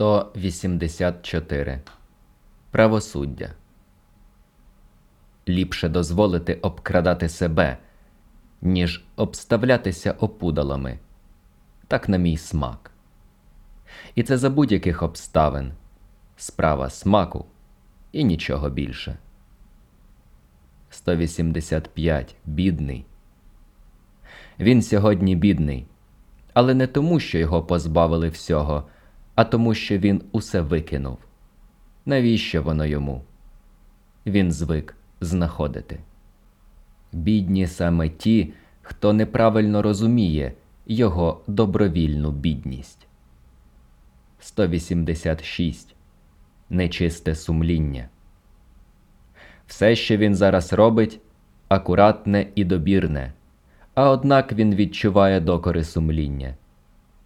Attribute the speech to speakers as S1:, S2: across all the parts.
S1: 184. Правосуддя. Ліпше дозволити обкрадати себе, ніж обставлятися опудалами. Так на мій смак. І це за будь-яких обставин. Справа смаку і нічого більше. 185. Бідний. Він сьогодні бідний, але не тому, що його позбавили всього, а тому, що він усе викинув. Навіщо воно йому? Він звик знаходити. Бідні саме ті, хто неправильно розуміє його добровільну бідність. 186. Нечисте сумління. Все, що він зараз робить, акуратне і добірне, а однак він відчуває докори сумління,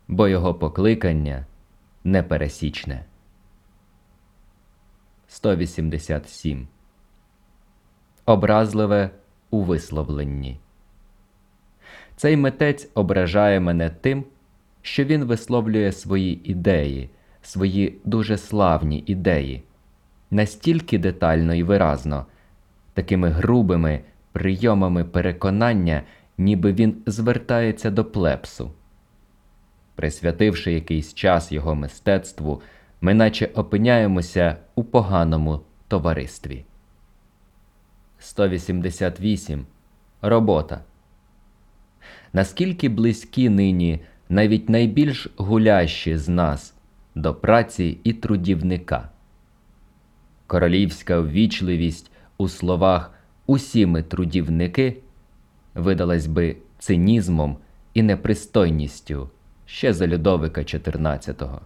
S1: бо його покликання непересічне. 187. Образливе у висловленні. Цей митець ображає мене тим, що він висловлює свої ідеї, свої дуже славні ідеї, настільки детально і виразно, такими грубими прийомами переконання, ніби він звертається до плепсу. Присвятивши якийсь час його мистецтву, ми наче опиняємося у поганому товаристві. 188. Робота. Наскільки близькі нині навіть найбільш гулящі з нас до праці і трудівника? Королівська ввічливість у словах усі ми трудівники видалась би цинізмом і непристойністю ще за Людовика XIV.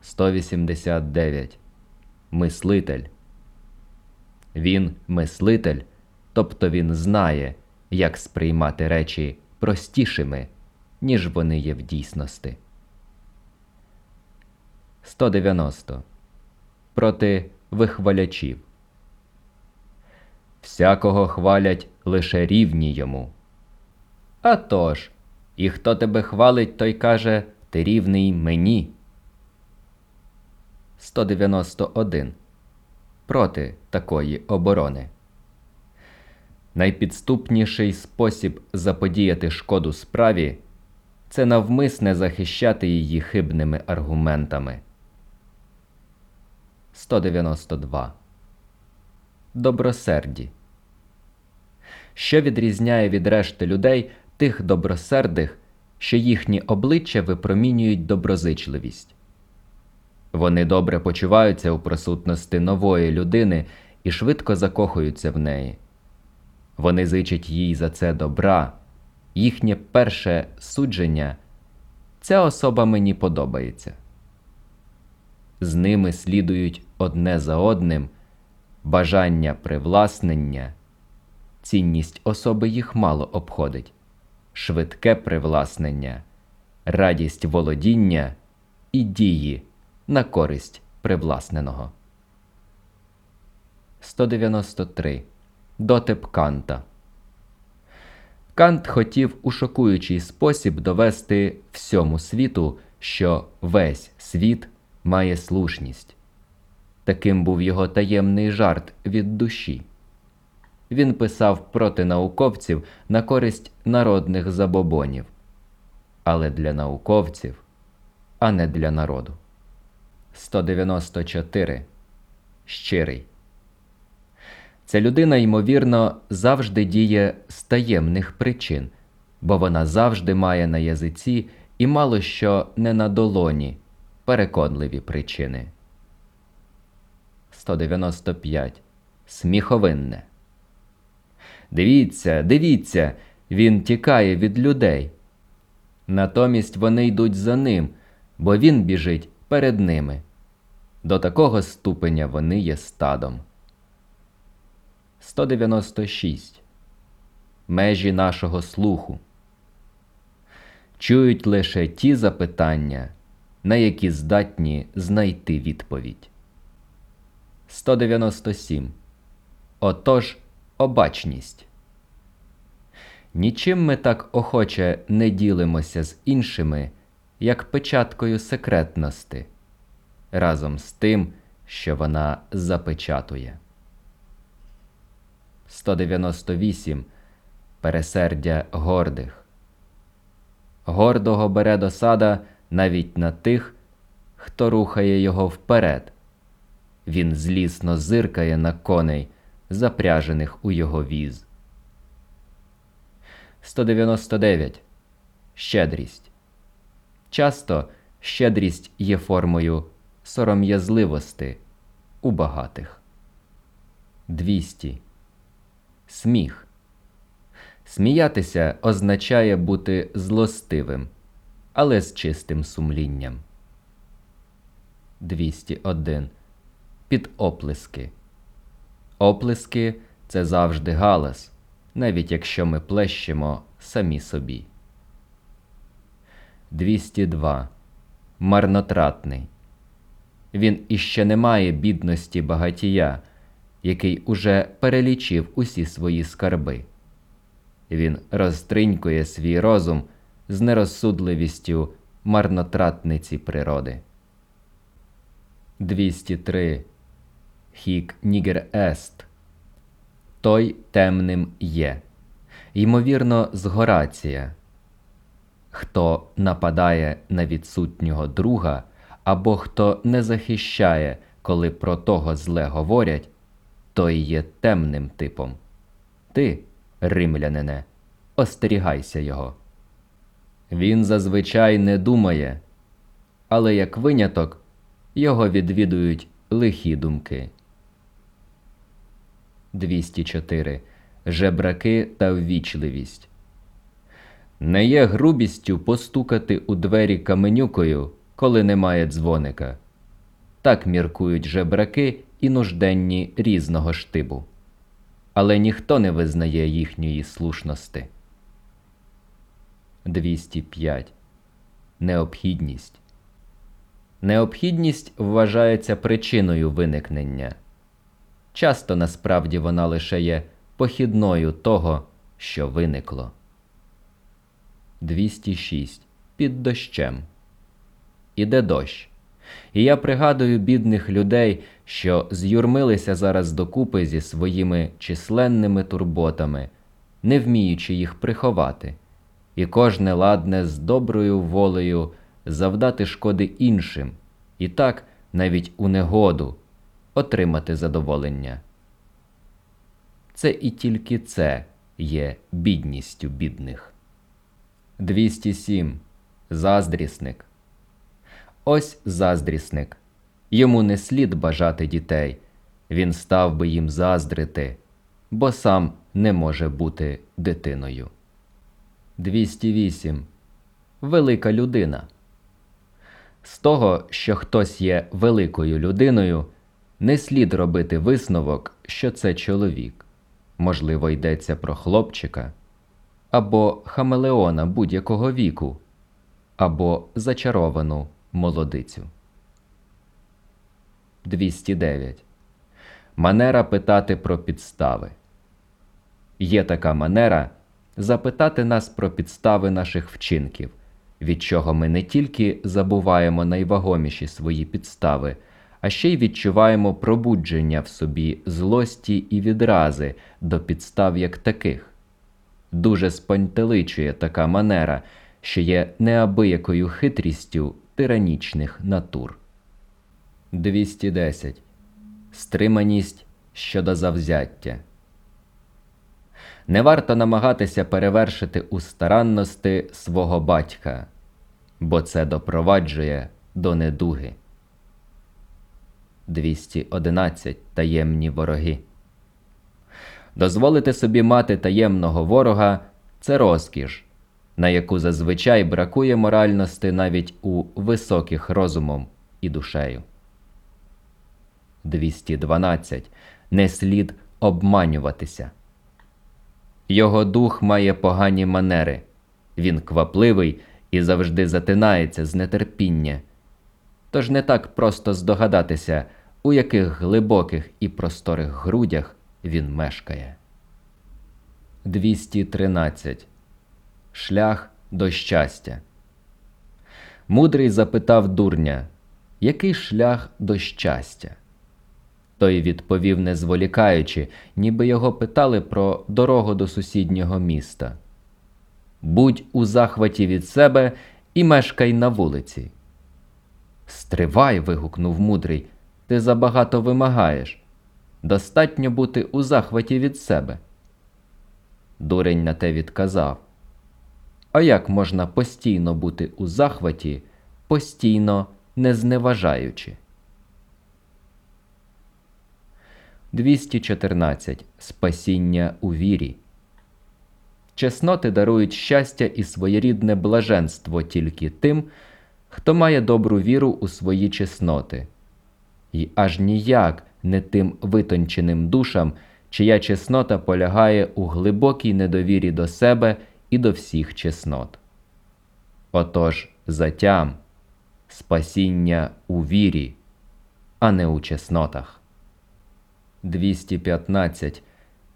S1: 189. Мислитель. Він мислитель, тобто він знає, як сприймати речі простішими, ніж вони є в дійсності. 190. Проти вихвалячів. Всякого хвалять лише рівні йому. А тож, і хто тебе хвалить, той каже ти рівний мені. 191. Проти такої оборони. Найпідступніший спосіб заподіяти шкоду справі це навмисне захищати її хибними аргументами. 192. Добросерді. Що відрізняє від решти людей тих добросердих, що їхні обличчя випромінюють доброзичливість? Вони добре почуваються у присутності нової людини і швидко закохуються в неї. Вони зичать їй за це добра, їхнє перше судження ця особа мені подобається. З ними слідують одне за одним бажання привласнення, цінність особи їх мало обходить, швидке привласнення, радість володіння і дії на користь привласненого. 193. Дотип Канта. Кант хотів у шокуючий спосіб довести всьому світу, що весь світ має слушність. Таким був його таємний жарт від душі. Він писав проти науковців на користь народних забобонів, але для науковців, а не для народу. 194. Щирий. Ця людина, ймовірно, завжди діє з таємних причин, бо вона завжди має на язиці і мало що не на долоні переконливі причини. 195. Сміховинне. Дивіться, дивіться, він тікає від людей. Натомість вони йдуть за ним, бо він біжить перед ними. До такого ступеня вони є стадом. 196. Межі нашого слуху. Чують лише ті запитання, на які здатні знайти відповідь. 197. Отож, обачність. Нічим ми так охоче не ділимося з іншими, як печаткою секретності, разом з тим, що вона запечатує. 198. Пересердя гордих. Гордого бере досада навіть на тих, хто рухає його вперед. Він злісно зиркає на коней, запряжених у його віз. 199. Щедрість. Часто щедрість є формою сором'язливости у багатих. 200. Сміх. Сміятися означає бути злостивим, але з чистим сумлінням. 201. Під оплески. Оплески це завжди галас, навіть якщо ми плещемо самі собі. 202. Марнотратний. Він іще не має бідності багатія, який уже перелічив усі свої скарби. Він розтринькує свій розум з нерозсудливістю марнотратниці природи. 203. Хік нігер ест. Той темним є. Ймовірно, з Горація. Хто нападає на відсутнього друга, або хто не захищає, коли про того зле говорять, той є темним типом. Ти, римлянине, остерігайся його. Він зазвичай не думає, але як виняток його відвідують лихі думки. 204. Жебраки та ввічливість. Не є грубістю постукати у двері каменюкою, коли немає дзвоника. Так міркують жебраки і нужденні різного штибу. Але ніхто не визнає їхньої слушності. 205. Необхідність. Необхідність вважається причиною виникнення. Часто насправді вона лише є похідною того, що виникло. 206. Під дощем. Іде дощ. І я пригадую бідних людей, що з'юрмилися зараз докупи зі своїми численними турботами, не вміючи їх приховати, і кожне ладне з доброю волею завдати шкоди іншим, і так навіть у негоду отримати задоволення. Це і тільки це є бідністю бідних. 207. Заздрісник. Ось заздрісник. Йому не слід бажати дітей. Він став би їм заздрити, бо сам не може бути дитиною. 208. Велика людина. З того, що хтось є великою людиною, не слід робити висновок, що це чоловік. Можливо, йдеться про хлопчика або хамелеона будь-якого віку, або зачаровану молодицю. 209. Манера питати про підстави. Є така манера запитати нас про підстави наших вчинків, від чого ми не тільки забуваємо найвагоміші свої підстави, а ще й відчуваємо пробудження в собі злості і відрази до підстав як таких. Дуже спантеличує така манера, що є неабиякою хитрістю тиранічних натур. 210. Стриманість щодо завзяття. Не варто намагатися перевершити у старанності свого батька, бо це допроваджує до недуги. 211. Таємні вороги. Дозволити собі мати таємного ворога це розкіш, на яку зазвичай бракує моральності навіть у високих розумом і душею. 212. Не слід обманюватися. Його дух має погані манери. Він квапливий і завжди затинається з нетерпіння. Тож не так просто здогадатися, у яких глибоких і просторих грудях він мешкає. 213. Шлях до щастя. Мудрий запитав дурня, який шлях до щастя? Той відповів, не зволікаючи, ніби його питали про дорогу до сусіднього міста. Будь у захваті від себе і мешкай на вулиці. Стривай. вигукнув мудрий, ти забагато вимагаєш. Достатньо бути у захваті від себе. Дурень на те відказав. А як можна постійно бути у захваті, постійно не зневажаючи? 214. Спасіння у вірі. Чесноти дарують щастя і своєрідне блаженство тільки тим, хто має добру віру у свої чесноти, і аж ніяк не тим витонченим душам, чия чеснота полягає у глибокій недовірі до себе і до всіх чеснот. Отож затям спасіння у вірі, а не у чеснотах. 215.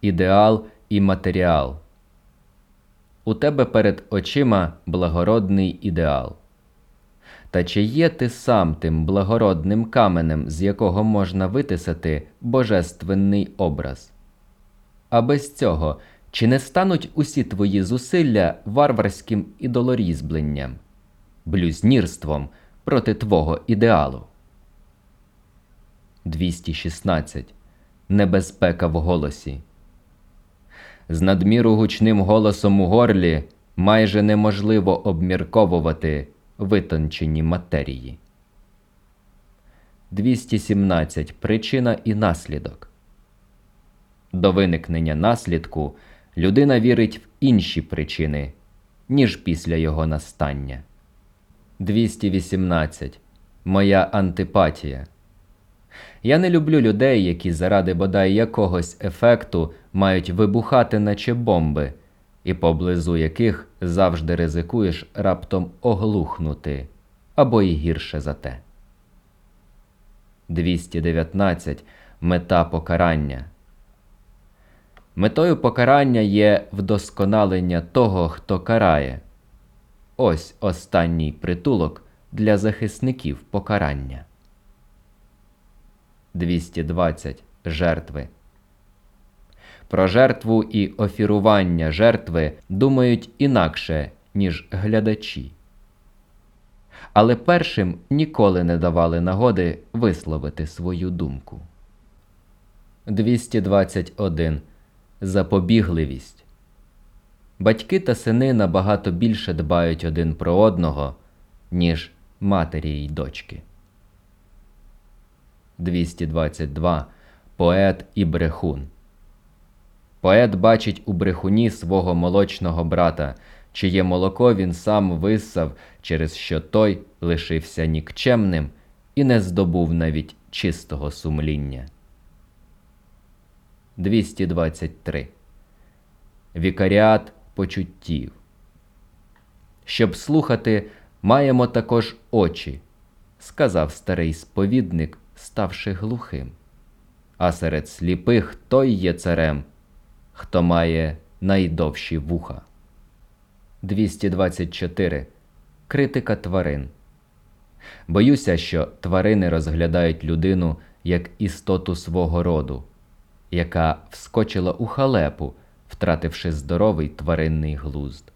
S1: Ідеал і матеріал. У тебе перед очима благородний ідеал. Та чи є ти сам тим благородним каменем, з якого можна витисати божественний образ? А без цього чи не стануть усі твої зусилля варварським ідолорізбленням, блюзнірством проти твого ідеалу? 216. Небезпека в голосі. З надміру гучним голосом у горлі майже неможливо обмірковувати витончені матерії. 217. Причина і наслідок. До виникнення наслідку людина вірить в інші причини, ніж після його настання. 218. Моя антипатія. Я не люблю людей, які заради бодай якогось ефекту мають вибухати, наче бомби, і поблизу яких завжди ризикуєш раптом оглухнути або і гірше за те. 219. Мета покарання. Метою покарання є вдосконалення того, хто карає. Ось останній притулок для захисників покарання. 220. Жертви. Про жертву і офірування жертви думають інакше, ніж глядачі. Але першим ніколи не давали нагоди висловити свою думку. 221. Запобігливість. Батьки та сини набагато більше дбають один про одного, ніж матері й дочки. 222. Поет і брехун. Поет бачить у брехуні свого молочного брата, чиє молоко він сам виссав, через що той лишився нікчемним і не здобув навіть чистого сумління. 223. Вікаріат почуттів. Щоб слухати, маємо також очі, сказав старий сповідник, ставши глухим. А серед сліпих той є царем, хто має найдовші вуха. 224. Критика тварин. Боюся, що тварини розглядають людину як істоту свого роду, яка вскочила у халепу, втративши здоровий тваринний глузд,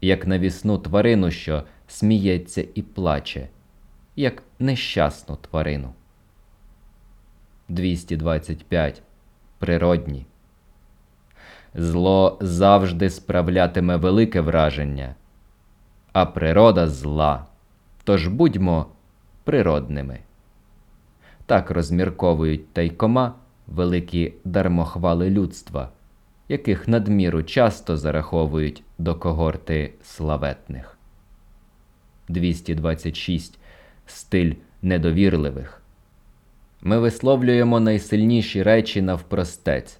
S1: як навісну тварину, що сміється і плаче, як нещасну тварину. 225. Природні. Зло завжди справлятиме велике враження, а природа зла. Тож будьмо природними. Так розмірковують тайкома великі дармохвали людства, яких надміру часто зараховують до когорти славетних. 226. Стиль недовірливих. Ми висловлюємо найсильніші речі навпростець,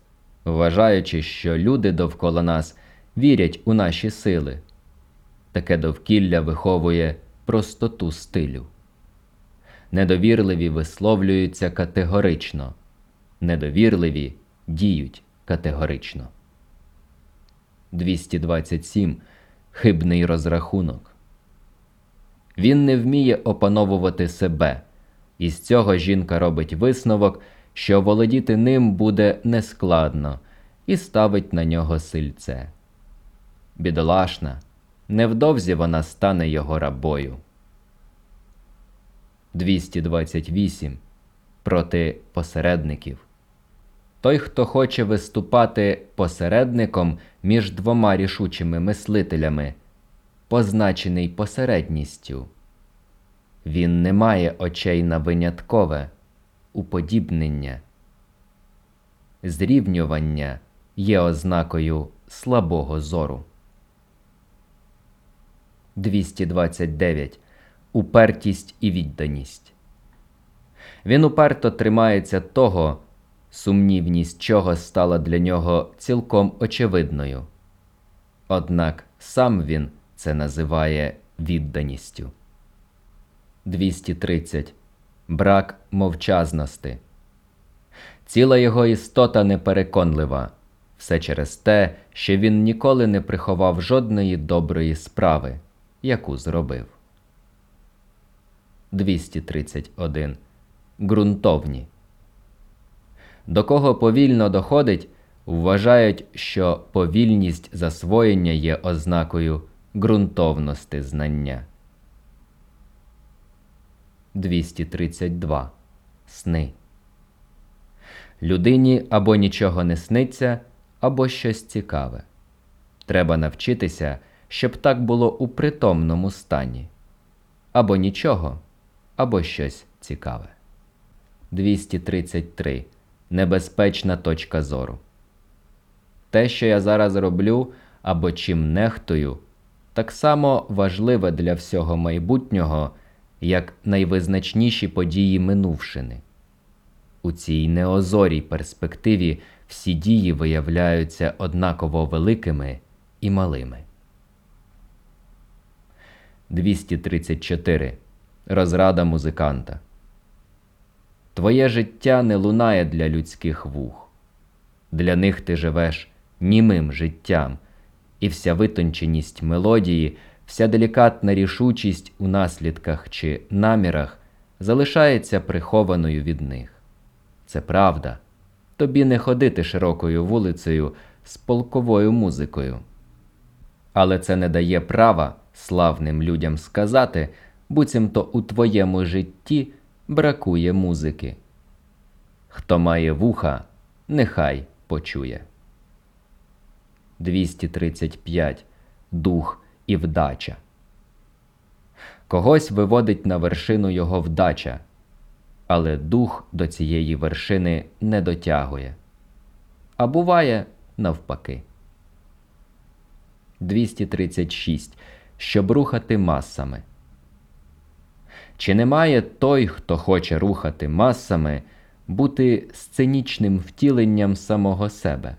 S1: вважаючи, що люди довкола нас вірять у наші сили. Таке довкілля виховує простоту стилю. Недовірливі висловлюються категорично, недовірливі діють категорично. 227. Хибний розрахунок. Він не вміє опановувати себе, і з цього жінка робить висновок, що володіти ним буде нескладно, і ставить на нього сильце. Бідолашна, невдовзі вона стане його рабою. 228. Проти посередників. Той, хто хоче виступати посередником між двома рішучими мислителями, позначений посередністю. Він не має очей на виняткове, уподібнення. Зрівнювання є ознакою слабого зору. 229. Упертість і відданість. Він уперто тримається того, сумнівність чого стала для нього цілком очевидною. Однак сам він це називає відданістю. 230. Брак мовчазності. Ціла його істота непереконлива, все через те, що він ніколи не приховав жодної доброї справи, яку зробив. 231. Ґрунтовні. До кого повільно доходить, вважають, що повільність засвоєння є ознакою ґрунтовності знання. 232. Сни. Людині або нічого не сниться, або щось цікаве. Треба навчитися, щоб так було у притомному стані. Або нічого, або щось цікаве. 233. Небезпечна точка зору. Те, що я зараз роблю або чим нехтую, так само важливе для всього майбутнього, як найвизначніші події минувшини. У цій неозорій перспективі всі дії виявляються однаково великими і малими. 234. Розрада музиканта. Твоє життя не лунає для людських вух. Для них ти живеш німим життям, і вся витонченість мелодії, вся делікатна рішучість у наслідках чи намірах залишається прихованою від них. Це правда. Тобі не ходити широкою вулицею з полковою музикою. Але це не дає права славним людям сказати, буцімто у твоєму житті бракує музики. Хто має вуха, нехай почує. 235. Дух і вдача. Когось виводить на вершину його вдача, але дух до цієї вершини не дотягує. А буває навпаки. 236. Щоб рухати масами. Чи не має той, хто хоче рухати масами, бути сценічним втіленням самого себе?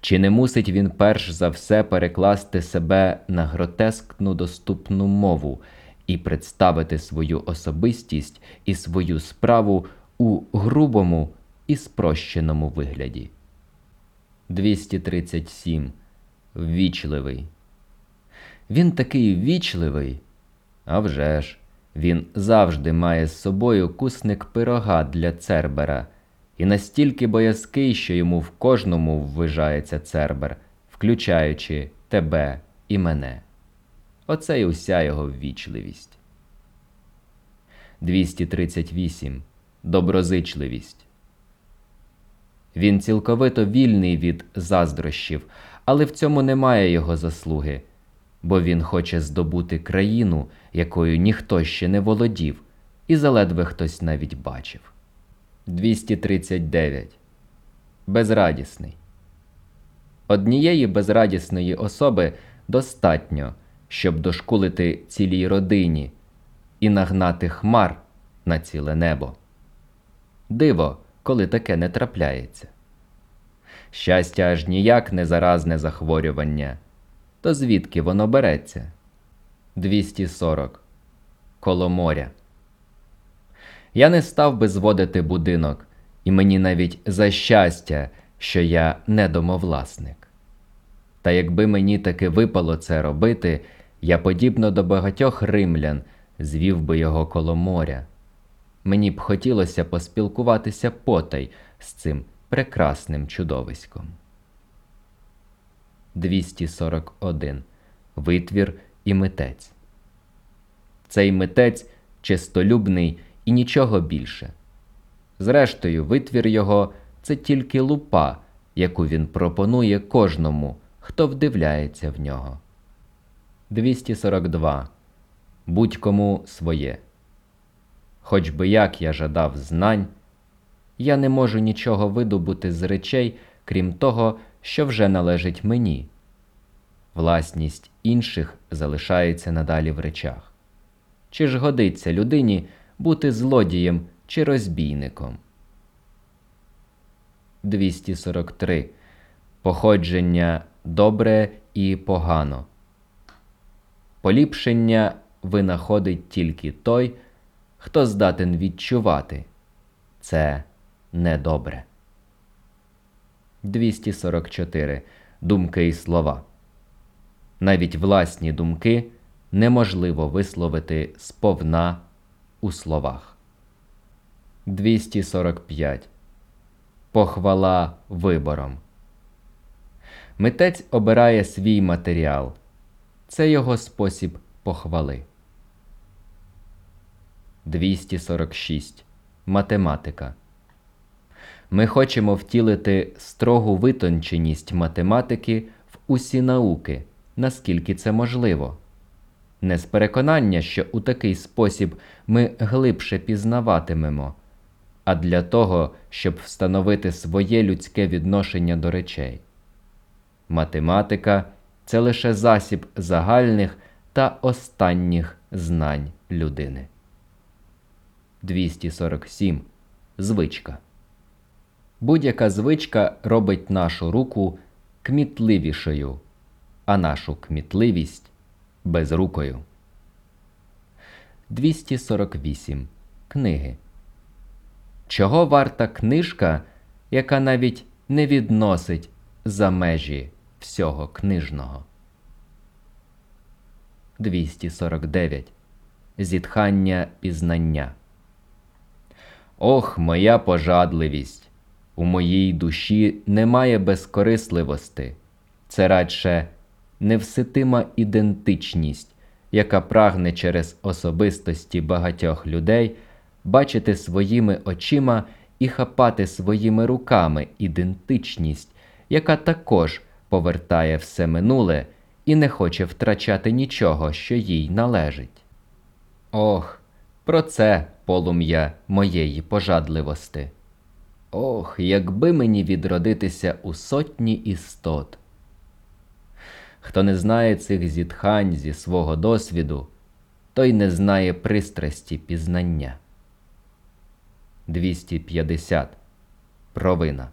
S1: Чи не мусить він перш за все перекласти себе на гротескну доступну мову і представити свою особистість і свою справу у грубому і спрощеному вигляді? 237. Ввічливий. Він такий ввічливий, а вже ж. Він завжди має з собою кусник пирога для цербера, і настільки боязкий, що йому в кожному ввижається цербер, включаючи тебе і мене. Оце й уся його ввічливість. 238. Доброзичливість. Він цілковито вільний від заздрощів, але в цьому немає його заслуги бо він хоче здобути країну, якою ніхто ще не володів, і заледве хтось навіть бачив. 239. Безрадісний. Однієї безрадісної особи достатньо, щоб дошкулити цілій родині і нагнати хмар на ціле небо. Диво, коли таке не трапляється. Щастя аж ніяк не заразне захворювання то звідки воно береться? 240. Коло моря. Я не став би зводити будинок, і мені навіть за щастя, що я не домовласник. Та якби мені таки випало це робити, Я, подібно до багатьох римлян, звів би його коло моря. Мені б хотілося поспілкуватися потай з цим прекрасним чудовиськом. 241. Витвір і митець. Цей митець чистолюбний і нічого більше. Зрештою, витвір його це тільки лупа, яку він пропонує кожному, хто вдивляється в нього. 242. Будь-кому своє. Хоч би як я жадав знань, я не можу нічого видобути з речей, крім того, що вже належить мені. Власність інших залишається надалі в речах. Чи ж годиться людині бути злодієм чи розбійником? 243. Походження добре і погано. Поліпшення винаходить тільки той, хто здатен відчувати це недобре. 244. Думки і слова. Навіть власні думки неможливо висловити сповна у словах. 245. Похвала вибором. Митець обирає свій матеріал. Це його спосіб похвали. 246. Математика. Ми хочемо втілити строгу витонченість математики в усі науки, наскільки це можливо. Не з переконання, що у такий спосіб ми глибше пізнаватимемо, а для того, щоб встановити своє людське відношення до речей. Математика це лише засіб загальних та останніх знань людини. 247. Звичка. Будь-яка звичка робить нашу руку кмітливішою, а нашу кмітливість безрукою. 248. Книги. Чого варта книжка, яка навіть не відносить за межі всього книжного? 249. Зітхання пізнання. Ох, моя пожадливість! У моїй душі немає безкорисливости, це радше невситима ідентичність, яка прагне через особистості багатьох людей бачити своїми очима і хапати своїми руками ідентичність, яка також повертає все минуле і не хоче втрачати нічого, що їй належить. Ох, про це полум'я моєї пожадливости. Ох, якби мені відродитися у сотні істот. Хто не знає цих зітхань зі свого досвіду, той не знає пристрасті пізнання. 250. Провина.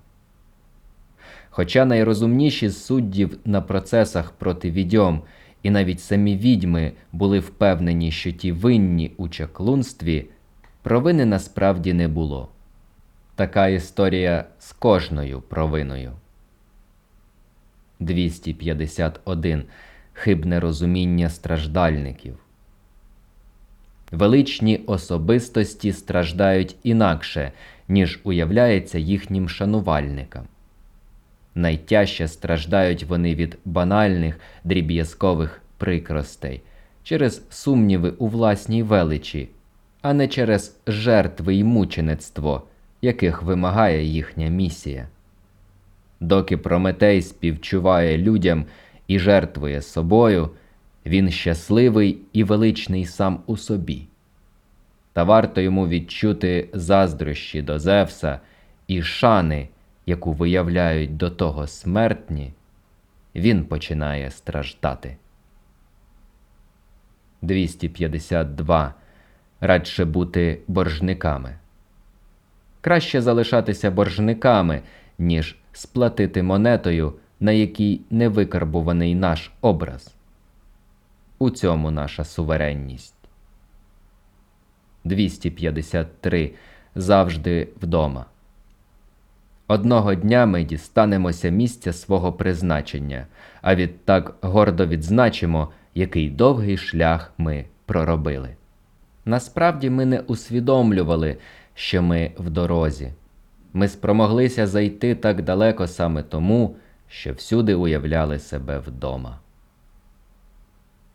S1: Хоча найрозумніші з суддів на процесах проти відьом і навіть самі відьми були впевнені, що ті винні у чаклунстві, провини насправді не було. Така історія з кожною провиною. 251. Хибне розуміння страждальників. Величні особистості страждають інакше, ніж уявляється їхнім шанувальникам. Найтяжче страждають вони від банальних дріб'язкових прикростей через сумніви у власній величі, а не через жертви й мучеництво, яких вимагає їхня місія. Доки Прометей співчуває людям і жертвує собою, він щасливий і величний сам у собі. Та варто йому відчути заздрощі до Зевса і шани, яку виявляють до того смертні, він починає страждати. 252. Радше бути боржниками. Краще залишатися боржниками, ніж сплатити монетою, на якій не викарбуваний наш образ. У цьому наша суверенність. 253. Завжди вдома. Одного дня ми дістанемося місця свого призначення, а відтак гордо відзначимо, який довгий шлях ми проробили. Насправді ми не усвідомлювали, що ми в дорозі. Ми спромоглися зайти так далеко саме тому, що всюди уявляли себе вдома.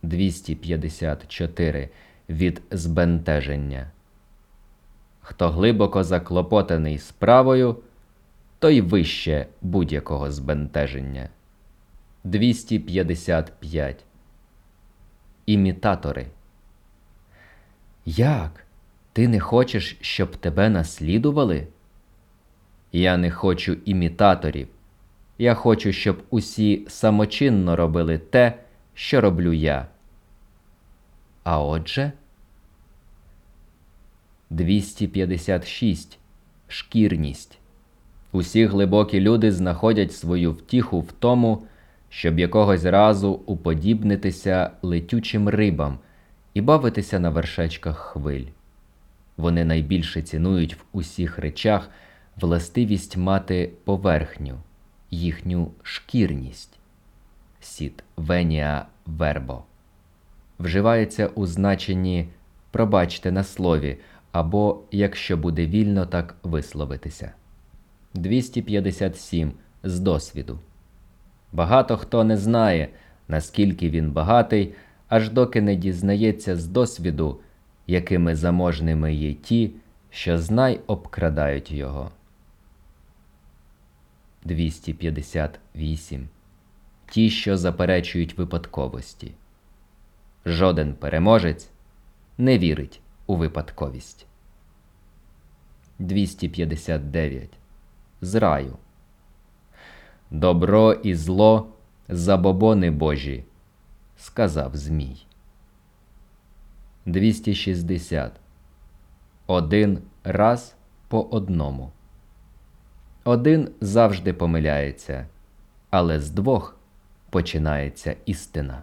S1: 254 від збентеження. Хто глибоко заклопотаний справою, той вище будь-якого збентеження. 255. Імітатори. Як? Ти не хочеш, щоб тебе наслідували? Я не хочу імітаторів. Я хочу, щоб усі самочинно робили те, що роблю я. А отже, 256. Шкірність. Усі глибокі люди знаходять свою втіху в тому, щоб якогось разу уподібнитися летючим рибам і бавитися на вершечках хвиль. Вони найбільше цінують в усіх речах властивість мати поверхню, їхню шкірність. Сіт венія вербо вживається у значенні пробачте на слові або якщо буде вільно так висловитися. 257 з досвіду. Багато хто не знає, наскільки він багатий, аж доки не дізнається з досвіду, якими заможними є ті, що знай обкрадають його. 258. Ті, що заперечують випадковості. Жоден переможець не вірить у випадковість. 259. З раю. Добро і зло забобони Божі, сказав Змій. 260. Один раз по одному. Один завжди помиляється, але з двох починається істина.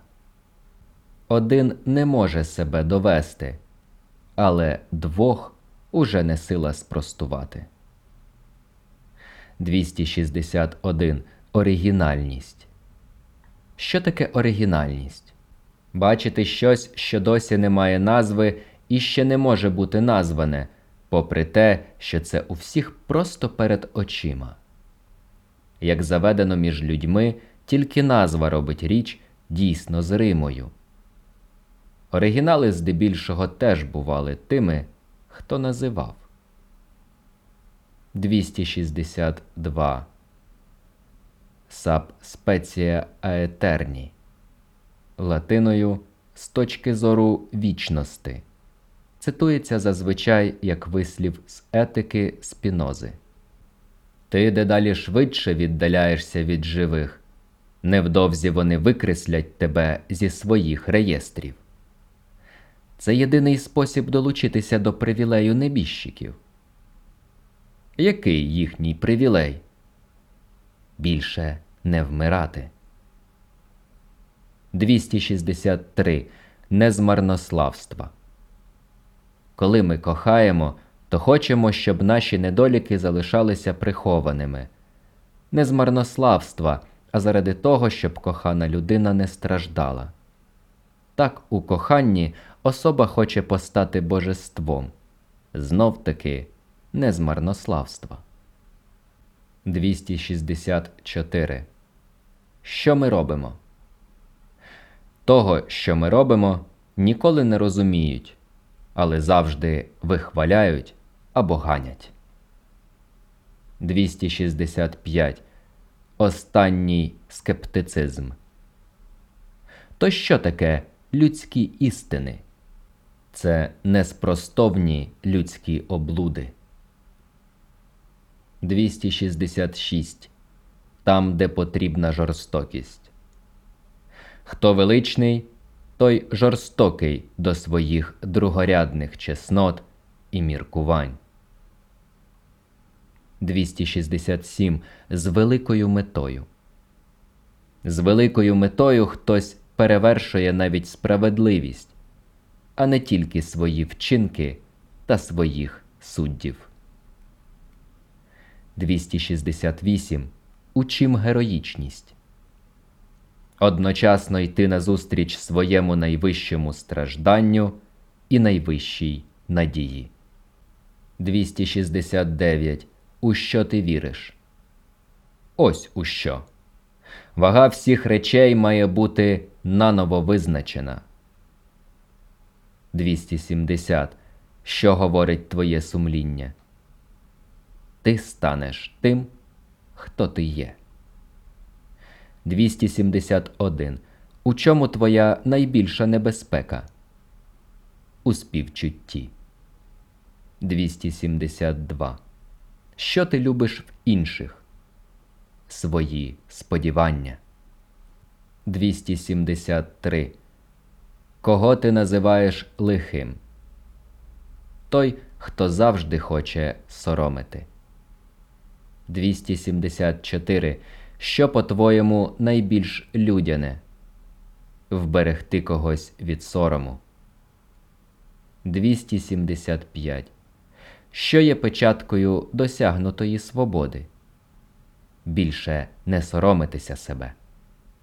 S1: Один не може себе довести, але двох уже не сила спростувати. 261. Оригінальність. Що таке оригінальність? Бачити щось, що досі не має назви і ще не може бути назване, попри те, що це у всіх просто перед очима. Як заведено між людьми, тільки назва робить річ дійсно зримою. Оригінали здебільшого теж бували тими, хто називав. 262 Сап спеція аетерні латиною з точки зору вічності. Цитується зазвичай як вислів з етики спінози. Ти дедалі швидше віддаляєшся від живих, невдовзі вони викреслять тебе зі своїх реєстрів. Це єдиний спосіб долучитися до привілею небіжчиків. Який їхній привілей? Більше не вмирати. 263. Незмарнославства. Коли ми кохаємо, то хочемо, щоб наші недоліки залишалися прихованими. Не з марнославства, а заради того, щоб кохана людина не страждала. Так у коханні особа хоче постати божеством. Знов таки не з марнославства. 264. Що ми робимо? Того, що ми робимо, ніколи не розуміють, але завжди вихваляють або ганять. 265. Останній скептицизм. То що таке людські істини? Це неспростовні людські облуди. 266. Там, де потрібна жорстокість. Хто величний, той жорстокий до своїх другорядних чеснот і міркувань. 267. З великою метою. З великою метою хтось перевершує навіть справедливість, а не тільки свої вчинки та своїх суддів. 268. У чим героїчність? Одночасно йти назустріч своєму найвищому стражданню і найвищій надії. 269. У що ти віриш? Ось у що. Вага всіх речей має бути наново визначена. 270. Що говорить твоє сумління? Ти станеш тим, хто ти є. 271. У чому твоя найбільша небезпека? У співчутті. 272. Що ти любиш в інших? Свої сподівання. 273. Кого ти називаєш лихим? Той, хто завжди хоче соромити. 274. Що, по-твоєму, найбільш людяне? Вберегти когось від сорому. 275. Що є печаткою досягнутої свободи? Більше не соромитися себе.